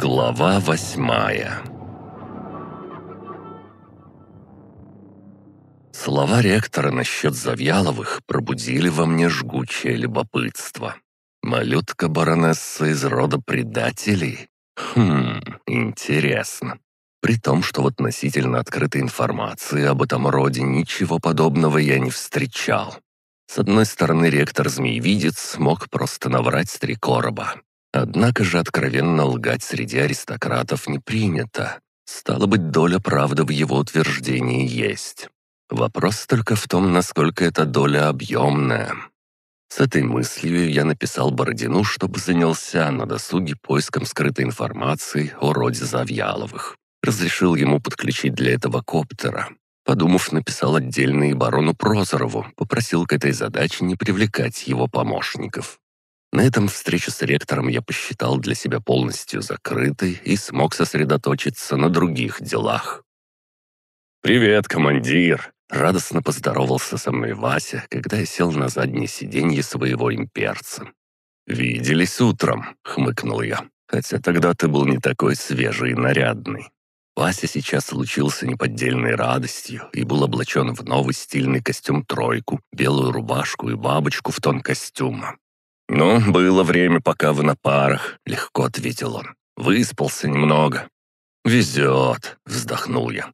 Глава восьмая Слова ректора насчет Завьяловых пробудили во мне жгучее любопытство. Малютка-баронесса из рода предателей? Хм, интересно. При том, что в относительно открытой информации об этом роде ничего подобного я не встречал. С одной стороны, ректор Змеевидец мог просто наврать три короба. Однако же откровенно лгать среди аристократов не принято. Стало быть, доля правды в его утверждении есть. Вопрос только в том, насколько эта доля объемная. С этой мыслью я написал Бородину, чтобы занялся на досуге поиском скрытой информации о роде Завьяловых. Разрешил ему подключить для этого коптера. Подумав, написал отдельно и барону Прозорову, попросил к этой задаче не привлекать его помощников. На этом встречу с ректором я посчитал для себя полностью закрытой и смог сосредоточиться на других делах. «Привет, командир!» — радостно поздоровался со мной Вася, когда я сел на заднее сиденье своего имперца. «Виделись утром», — хмыкнул я, «хотя тогда ты был не такой свежий и нарядный». Вася сейчас лучился неподдельной радостью и был облачен в новый стильный костюм-тройку, белую рубашку и бабочку в тон костюма. «Ну, было время, пока вы на парах», — легко ответил он. «Выспался немного». «Везет», — вздохнул я.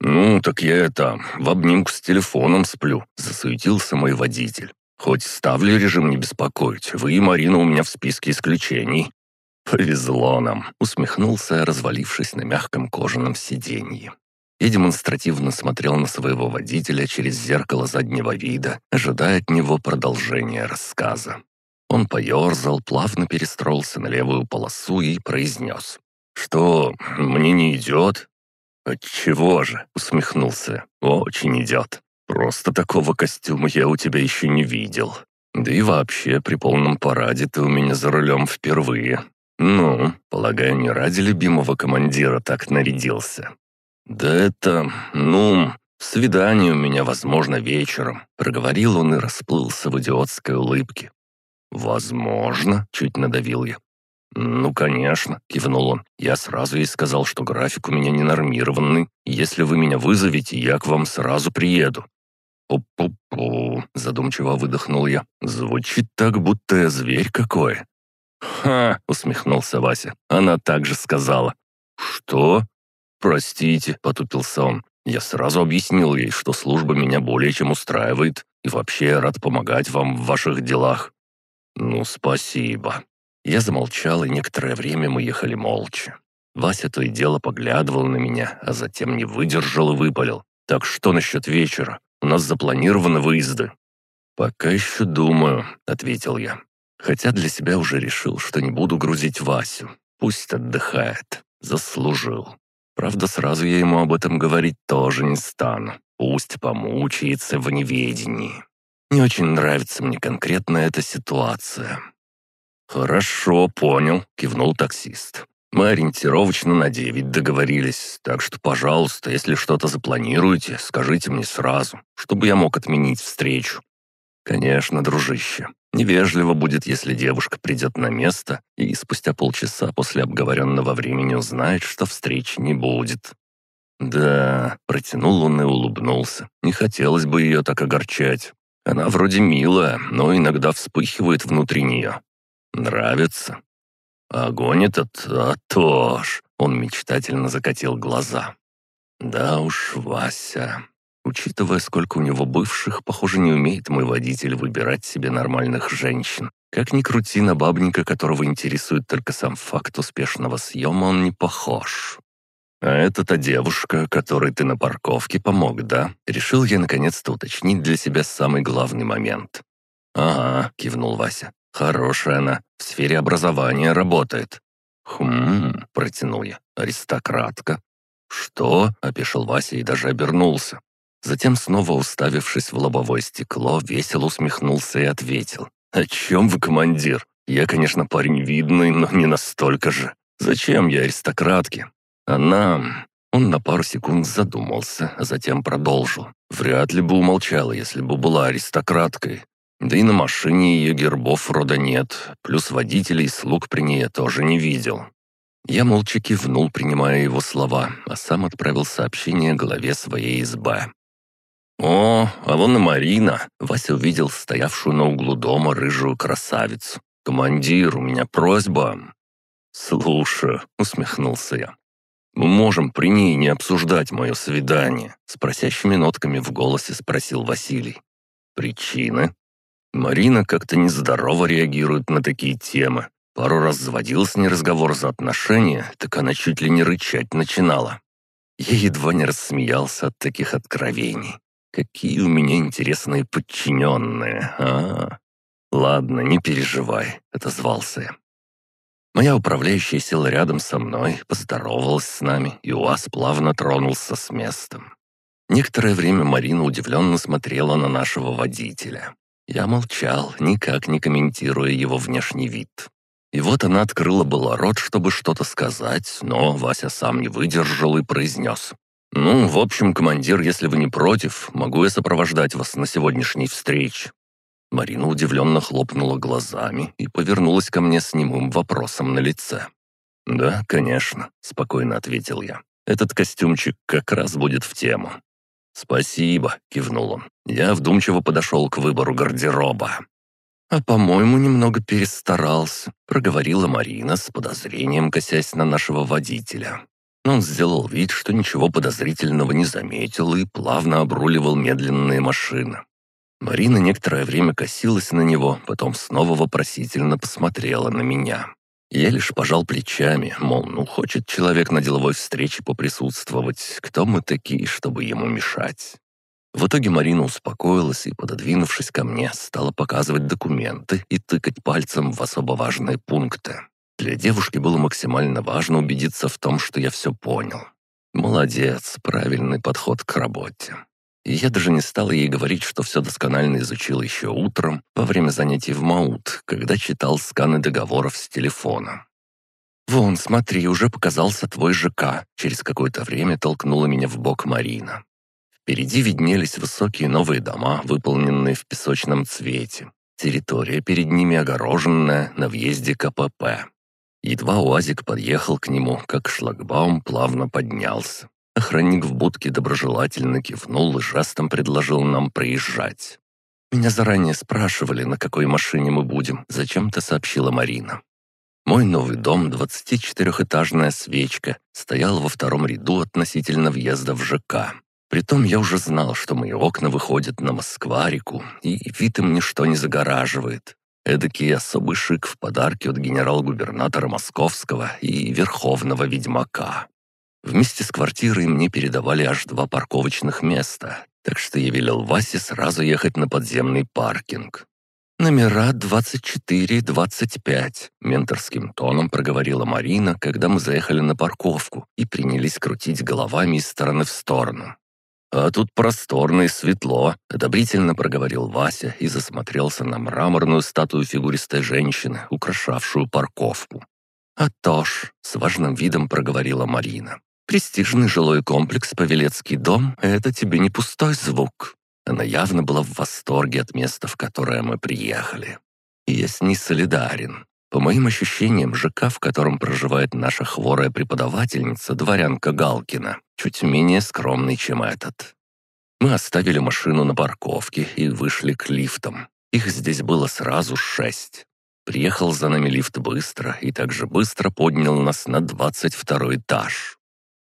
«Ну, так я это, в обнимку с телефоном сплю», — засуетился мой водитель. «Хоть ставлю режим не беспокоить, вы и Марина у меня в списке исключений». «Повезло нам», — усмехнулся, развалившись на мягком кожаном сиденье. Я демонстративно смотрел на своего водителя через зеркало заднего вида, ожидая от него продолжения рассказа. Он поерзал, плавно перестроился на левую полосу и произнес. «Что, мне не идет?» «Отчего же?» — усмехнулся. «Очень идет. Просто такого костюма я у тебя еще не видел. Да и вообще, при полном параде ты у меня за рулем впервые. Ну, полагаю, не ради любимого командира так нарядился». «Да это... ну, свидание у меня, возможно, вечером», — проговорил он и расплылся в идиотской улыбке. «Возможно», — чуть надавил я. «Ну, конечно», — кивнул он. «Я сразу ей сказал, что график у меня ненормированный. Если вы меня вызовете, я к вам сразу приеду». «Пу-пу-пу», — задумчиво выдохнул я. «Звучит так, будто я зверь какой». «Ха!» — усмехнулся Вася. Она также сказала. «Что?» «Простите», — потупился он. «Я сразу объяснил ей, что служба меня более чем устраивает, и вообще рад помогать вам в ваших делах». «Ну, спасибо». Я замолчал, и некоторое время мы ехали молча. Вася то и дело поглядывал на меня, а затем не выдержал и выпалил. «Так что насчет вечера? У нас запланированы выезды». «Пока еще думаю», — ответил я. Хотя для себя уже решил, что не буду грузить Васю. Пусть отдыхает. Заслужил. Правда, сразу я ему об этом говорить тоже не стану. Пусть помучается в неведении. Не очень нравится мне конкретно эта ситуация». «Хорошо, понял», — кивнул таксист. «Мы ориентировочно на девять договорились, так что, пожалуйста, если что-то запланируете, скажите мне сразу, чтобы я мог отменить встречу». «Конечно, дружище. Невежливо будет, если девушка придет на место и спустя полчаса после обговоренного времени узнает, что встречи не будет». «Да», — протянул он и улыбнулся. «Не хотелось бы ее так огорчать. Она вроде милая, но иногда вспыхивает внутри нее. Нравится. Огонь этот, а то ж. Он мечтательно закатил глаза. Да уж, Вася. Учитывая, сколько у него бывших, похоже, не умеет мой водитель выбирать себе нормальных женщин. Как ни крути на бабника, которого интересует только сам факт успешного съема, он не похож. «А это та девушка, которой ты на парковке помог, да?» Решил я наконец-то уточнить для себя самый главный момент. «Ага», — кивнул Вася. «Хорошая она, в сфере образования работает». «Хм», — протянул я, — «аристократка». «Что?» — опешил Вася и даже обернулся. Затем, снова уставившись в лобовое стекло, весело усмехнулся и ответил. «О чем вы, командир? Я, конечно, парень видный, но не настолько же. Зачем я аристократке? Она... Он на пару секунд задумался, а затем продолжил. Вряд ли бы умолчала, если бы была аристократкой. Да и на машине ее гербов рода нет, плюс водителей и слуг при ней я тоже не видел. Я молча кивнул, принимая его слова, а сам отправил сообщение главе своей СБ. «О, а вон и Марина!» Вася увидел стоявшую на углу дома рыжую красавицу. «Командир, у меня просьба». «Слушай», — усмехнулся я, — «мы можем при ней не обсуждать мое свидание», — с просящими нотками в голосе спросил Василий. «Причины?» Марина как-то нездорово реагирует на такие темы. Пару раз заводил с ней разговор за отношения, так она чуть ли не рычать начинала. Я едва не рассмеялся от таких откровений. Какие у меня интересные подчиненные, а? Ладно, не переживай, отозвался я. Моя управляющая села рядом со мной, поздоровалась с нами, и УАЗ плавно тронулся с места. Некоторое время Марина удивленно смотрела на нашего водителя. Я молчал, никак не комментируя его внешний вид. И вот она открыла было рот, чтобы что-то сказать, но Вася сам не выдержал и произнес. «Ну, в общем, командир, если вы не против, могу я сопровождать вас на сегодняшней встрече?» Марина удивленно хлопнула глазами и повернулась ко мне с немым вопросом на лице. «Да, конечно», — спокойно ответил я. «Этот костюмчик как раз будет в тему». «Спасибо», — кивнул он. Я вдумчиво подошел к выбору гардероба. «А, по-моему, немного перестарался», — проговорила Марина с подозрением, косясь на нашего водителя. Он сделал вид, что ничего подозрительного не заметил и плавно обруливал медленные машины. Марина некоторое время косилась на него, потом снова вопросительно посмотрела на меня. Я лишь пожал плечами, мол, ну хочет человек на деловой встрече поприсутствовать, кто мы такие, чтобы ему мешать. В итоге Марина успокоилась и, пододвинувшись ко мне, стала показывать документы и тыкать пальцем в особо важные пункты. Для девушки было максимально важно убедиться в том, что я все понял. Молодец, правильный подход к работе. Я даже не стал ей говорить, что все досконально изучил еще утром, во время занятий в МАУТ, когда читал сканы договоров с телефона. «Вон, смотри, уже показался твой ЖК», — через какое-то время толкнула меня в бок Марина. Впереди виднелись высокие новые дома, выполненные в песочном цвете. Территория перед ними огороженная, на въезде КПП. Едва УАЗик подъехал к нему, как шлагбаум плавно поднялся. Охранник в будке доброжелательно кивнул и жестом предложил нам проезжать. «Меня заранее спрашивали, на какой машине мы будем», — зачем-то сообщила Марина. Мой новый дом, 24-этажная свечка, стоял во втором ряду относительно въезда в ЖК. Притом я уже знал, что мои окна выходят на Москва-реку, и вид им ничто не загораживает. Эдакий особый шик в подарке от генерал-губернатора Московского и Верховного Ведьмака. Вместе с квартирой мне передавали аж два парковочных места, так что я велел Васе сразу ехать на подземный паркинг. «Номера 24-25», — менторским тоном проговорила Марина, когда мы заехали на парковку и принялись крутить головами из стороны в сторону. «А тут просторно и светло», — одобрительно проговорил Вася и засмотрелся на мраморную статую фигуристой женщины, украшавшую парковку. «А то ж», — с важным видом проговорила Марина, «престижный жилой комплекс «Павелецкий дом» — это тебе не пустой звук». Она явно была в восторге от места, в которое мы приехали. И я с ней солидарен. По моим ощущениям, ЖК, в котором проживает наша хворая преподавательница, дворянка Галкина, чуть менее скромный, чем этот. Мы оставили машину на парковке и вышли к лифтам. Их здесь было сразу шесть. Приехал за нами лифт быстро и также быстро поднял нас на двадцать второй этаж.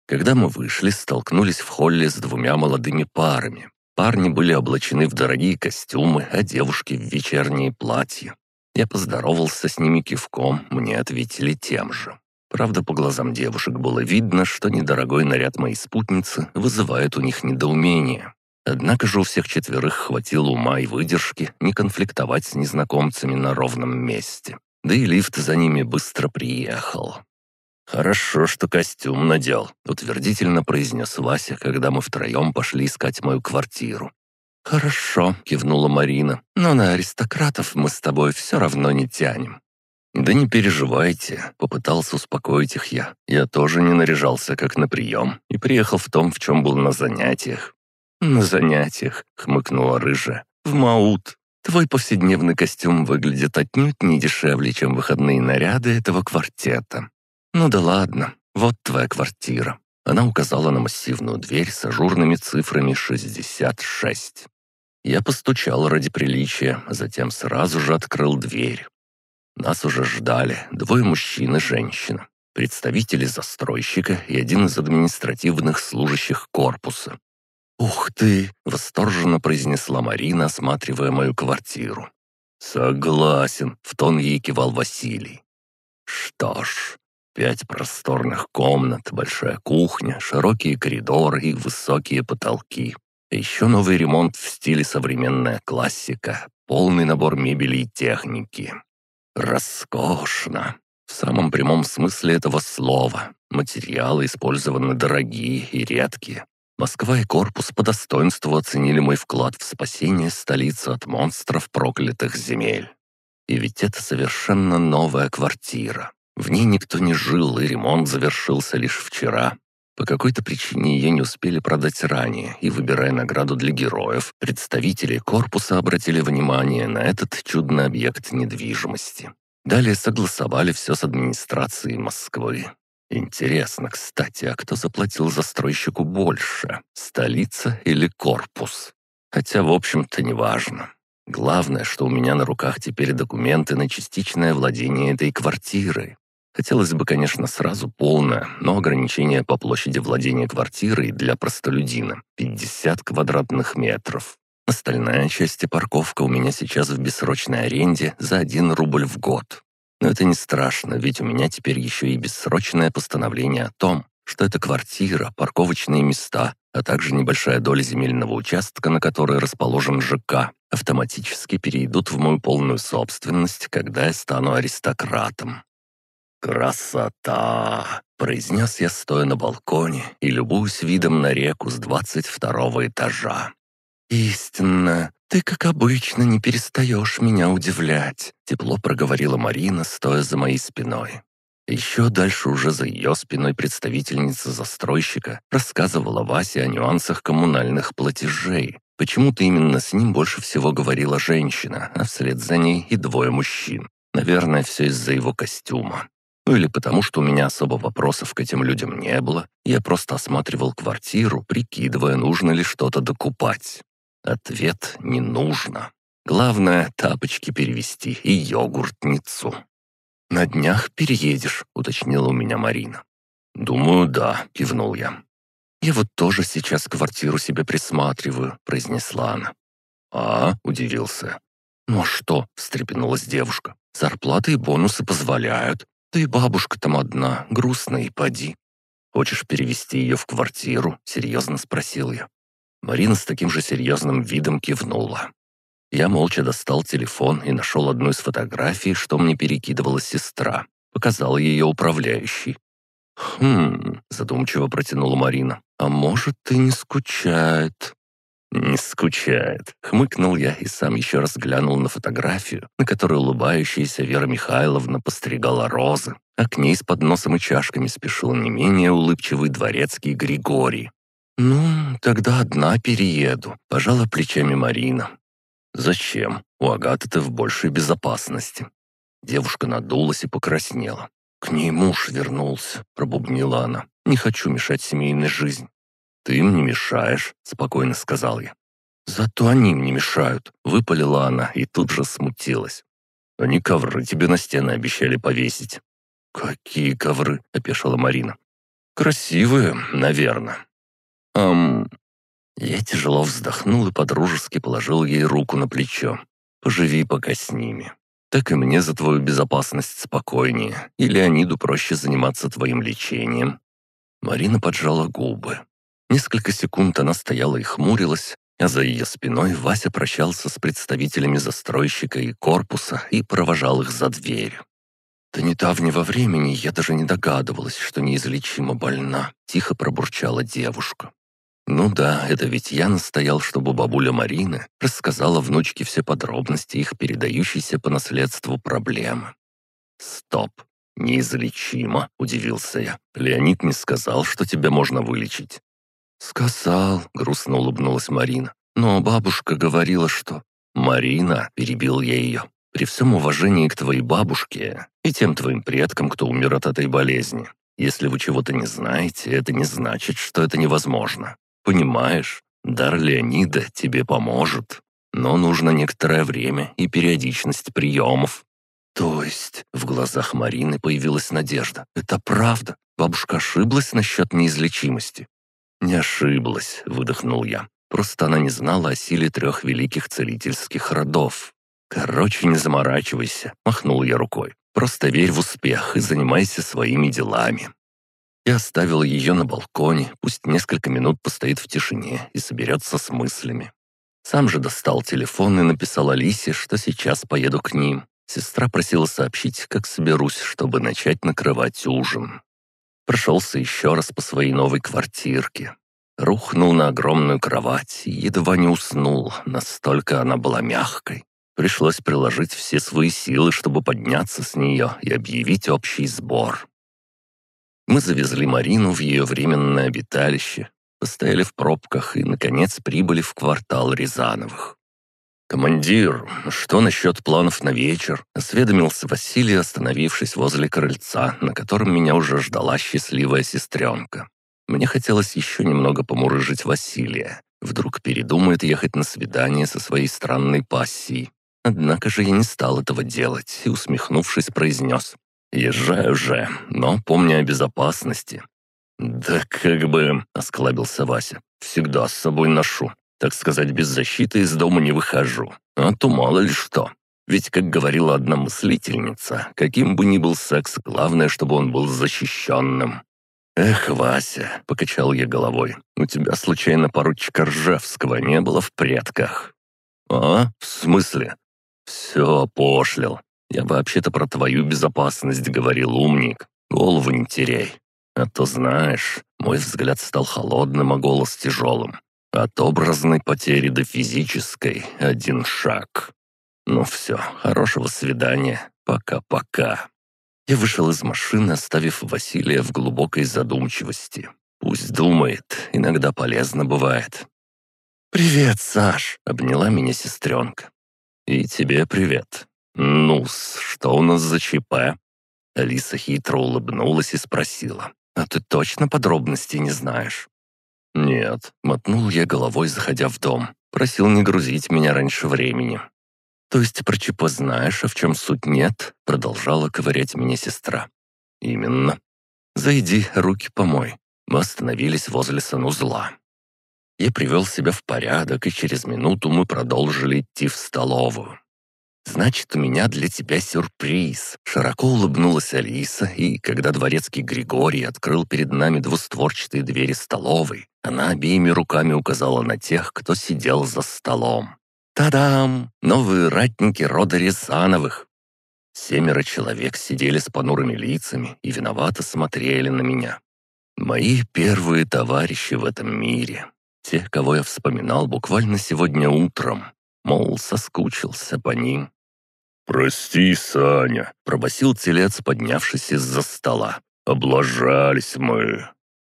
Когда мы вышли, столкнулись в холле с двумя молодыми парами. Парни были облачены в дорогие костюмы, а девушки в вечерние платья. Я поздоровался с ними кивком, мне ответили тем же. Правда, по глазам девушек было видно, что недорогой наряд моей спутницы вызывает у них недоумение. Однако же у всех четверых хватило ума и выдержки не конфликтовать с незнакомцами на ровном месте. Да и лифт за ними быстро приехал. «Хорошо, что костюм надел», — утвердительно произнес Вася, когда мы втроем пошли искать мою квартиру. «Хорошо», — кивнула Марина, — «но на аристократов мы с тобой все равно не тянем». «Да не переживайте», — попытался успокоить их я. «Я тоже не наряжался, как на прием, и приехал в том, в чем был на занятиях». «На занятиях», — хмыкнула рыжая, — «в Маут. Твой повседневный костюм выглядит отнюдь не дешевле, чем выходные наряды этого квартета. «Ну да ладно, вот твоя квартира». Она указала на массивную дверь с ажурными цифрами 66. Я постучал ради приличия, затем сразу же открыл дверь. Нас уже ждали двое мужчин и женщина, представители застройщика и один из административных служащих корпуса. «Ух ты!» — восторженно произнесла Марина, осматривая мою квартиру. «Согласен», — в тон ей кивал Василий. «Что ж, пять просторных комнат, большая кухня, широкие коридоры и высокие потолки. Еще новый ремонт в стиле современная классика, полный набор мебели и техники. Роскошно. В самом прямом смысле этого слова. Материалы использованы дорогие и редкие. Москва и корпус по достоинству оценили мой вклад в спасение столицы от монстров проклятых земель. И ведь это совершенно новая квартира. В ней никто не жил, и ремонт завершился лишь вчера. По какой-то причине ее не успели продать ранее, и, выбирая награду для героев, представители корпуса обратили внимание на этот чудный объект недвижимости. Далее согласовали все с администрацией Москвы. Интересно, кстати, а кто заплатил застройщику больше, столица или корпус? Хотя, в общем-то, неважно. Главное, что у меня на руках теперь документы на частичное владение этой квартирой, Хотелось бы, конечно, сразу полное, но ограничение по площади владения квартирой для простолюдина — 50 квадратных метров. Остальная часть и парковка у меня сейчас в бессрочной аренде за 1 рубль в год. Но это не страшно, ведь у меня теперь еще и бессрочное постановление о том, что эта квартира, парковочные места, а также небольшая доля земельного участка, на которой расположен ЖК, автоматически перейдут в мою полную собственность, когда я стану аристократом. «Красота!» — произнес я, стоя на балконе и любуюсь видом на реку с двадцать второго этажа. «Истинно, ты, как обычно, не перестаешь меня удивлять», — тепло проговорила Марина, стоя за моей спиной. Еще дальше уже за ее спиной представительница застройщика рассказывала Васе о нюансах коммунальных платежей. Почему-то именно с ним больше всего говорила женщина, а вслед за ней и двое мужчин. Наверное, все из-за его костюма. Ну или потому, что у меня особо вопросов к этим людям не было, я просто осматривал квартиру, прикидывая, нужно ли что-то докупать. Ответ «не нужно». Главное — тапочки перевести и йогуртницу. «На днях переедешь», — уточнила у меня Марина. «Думаю, да», — кивнул я. «Я вот тоже сейчас квартиру себе присматриваю», — произнесла она. «А?» — удивился. «Ну а что?» — встрепенулась девушка. «Зарплаты и бонусы позволяют. Да и бабушка там одна, грустная и поди. Хочешь перевести ее в квартиру?» — серьезно спросил я. Марина с таким же серьезным видом кивнула. Я молча достал телефон и нашел одну из фотографий, что мне перекидывала сестра. Показал ее управляющий. «Хм...» — задумчиво протянула Марина. «А может, и не скучает?» «Не скучает», — хмыкнул я и сам еще раз глянул на фотографию, на которой улыбающаяся Вера Михайловна постригала розы, а к ней с подносом и чашками спешил не менее улыбчивый дворецкий Григорий. «Ну, тогда одна перееду», — пожала плечами Марина. «Зачем? У Агаты ты в большей безопасности». Девушка надулась и покраснела. «К ней муж вернулся», — пробубнила она. «Не хочу мешать семейной жизни». «Ты им не мешаешь», — спокойно сказал я. «Зато они мне мешают», — выпалила она и тут же смутилась. «Они ковры тебе на стены обещали повесить». «Какие ковры?» — опешила Марина. «Красивые, наверное». «Ам...» Я тяжело вздохнул и подружески положил ей руку на плечо. «Поживи пока с ними. Так и мне за твою безопасность спокойнее. И Леониду проще заниматься твоим лечением». Марина поджала губы. Несколько секунд она стояла и хмурилась, а за ее спиной Вася прощался с представителями застройщика и корпуса и провожал их за дверь. «До недавнего времени я даже не догадывалась, что неизлечимо больна», — тихо пробурчала девушка. «Ну да, это ведь я настоял, чтобы бабуля Марина рассказала внучке все подробности их передающейся по наследству проблемы». «Стоп! Неизлечимо!» — удивился я. «Леонид не сказал, что тебя можно вылечить. «Сказал», — грустно улыбнулась Марина. «Но бабушка говорила, что...» «Марина», — перебил я ее, — При всем уважении к твоей бабушке и тем твоим предкам, кто умер от этой болезни, если вы чего-то не знаете, это не значит, что это невозможно. Понимаешь, дар Леонида тебе поможет. Но нужно некоторое время и периодичность приемов. То есть в глазах Марины появилась надежда. Это правда? Бабушка ошиблась насчет неизлечимости? Не ошиблась, выдохнул я. Просто она не знала о силе трех великих целительских родов. Короче, не заморачивайся, махнул я рукой. Просто верь в успех и занимайся своими делами. Я оставил ее на балконе, пусть несколько минут постоит в тишине и соберется с мыслями. Сам же достал телефон и написал Алисе, что сейчас поеду к ним. Сестра просила сообщить, как соберусь, чтобы начать накрывать ужин. Прошелся еще раз по своей новой квартирке. Рухнул на огромную кровать и едва не уснул, настолько она была мягкой. Пришлось приложить все свои силы, чтобы подняться с нее и объявить общий сбор. Мы завезли Марину в ее временное обиталище, постояли в пробках и, наконец, прибыли в квартал Рязановых. «Командир, что насчет планов на вечер?» — осведомился Василий, остановившись возле крыльца, на котором меня уже ждала счастливая сестренка. Мне хотелось еще немного помурыжить Василия. Вдруг передумает ехать на свидание со своей странной пассией. Однако же я не стал этого делать и, усмехнувшись, произнес. «Езжаю же, но помни о безопасности. «Да как бы...» — осклабился Вася. «Всегда с собой ношу. Так сказать, без защиты из дома не выхожу. А то мало ли что. Ведь, как говорила одна мыслительница, каким бы ни был секс, главное, чтобы он был защищенным». «Эх, Вася», — покачал я головой, — «у тебя случайно поручика Ржевского не было в предках?» «А? В смысле?» «Все пошлил. Я вообще-то про твою безопасность говорил, умник. Голову не теряй. А то, знаешь, мой взгляд стал холодным, а голос тяжелым. От образной потери до физической один шаг. Ну все, хорошего свидания. Пока-пока. Я вышел из машины, оставив Василия в глубокой задумчивости. Пусть думает, иногда полезно бывает. «Привет, Саш!» — обняла меня сестренка. «И тебе привет. ну что у нас за ЧП?» Алиса хитро улыбнулась и спросила. «А ты точно подробностей не знаешь?» «Нет», — мотнул я головой, заходя в дом. Просил не грузить меня раньше времени. «То есть про ЧП знаешь, а в чем суть нет?» — продолжала ковырять меня сестра. «Именно. Зайди, руки помой». Мы остановились возле санузла. Я привел себя в порядок, и через минуту мы продолжили идти в столовую. «Значит, у меня для тебя сюрприз!» Широко улыбнулась Алиса, и когда дворецкий Григорий открыл перед нами двустворчатые двери столовой, она обеими руками указала на тех, кто сидел за столом. «Та-дам! Новые ратники рода Рязановых!» Семеро человек сидели с понурыми лицами и виновато смотрели на меня. Мои первые товарищи в этом мире. Те, кого я вспоминал буквально сегодня утром. Мол, соскучился по ним. «Прости, Саня», — пробасил телец, поднявшись из-за стола. «Облажались мы».